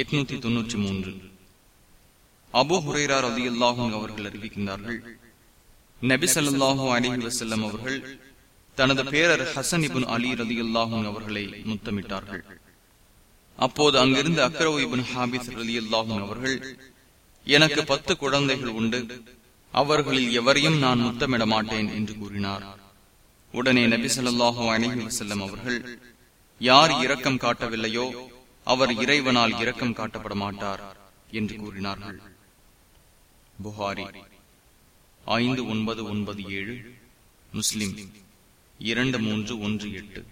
எட்நூத்தி தொன்னூற்றி மூன்று. அபு ஹுரேரார் அலி அல்லாஹும் அவர்கள் அறிவிக்கின்றார்கள் அவர்கள் தனது பேரர் ஹசன் இபின் அலி அல்லாஹும் அவர்களை முத்தமிட்டார்கள். அப்போது அங்கிருந்து அக்ரோ இபின் ஹாபிஸ் ரலி அல்லாஹும் அவர்கள் எனக்கு பத்து குழந்தைகள் உண்டு அவர்களில் எவரையும் நான் முத்தமிட மாட்டேன் என்று கூறினார். உடனே நபி சொல்லாஹு அலைஹி வசல்லம் அவர்கள் யார் இரக்கம் காட்டவில்லையோ அவர் இறைவனால் இரக்கம் காட்டப்பட மாட்டார் என்று கூறினார்கள். புகாரி ஐந்து ஒன்பது ஒன்பது ஏழு முஸ்லிம் இரண்டு மூன்று ஒன்று எட்டு.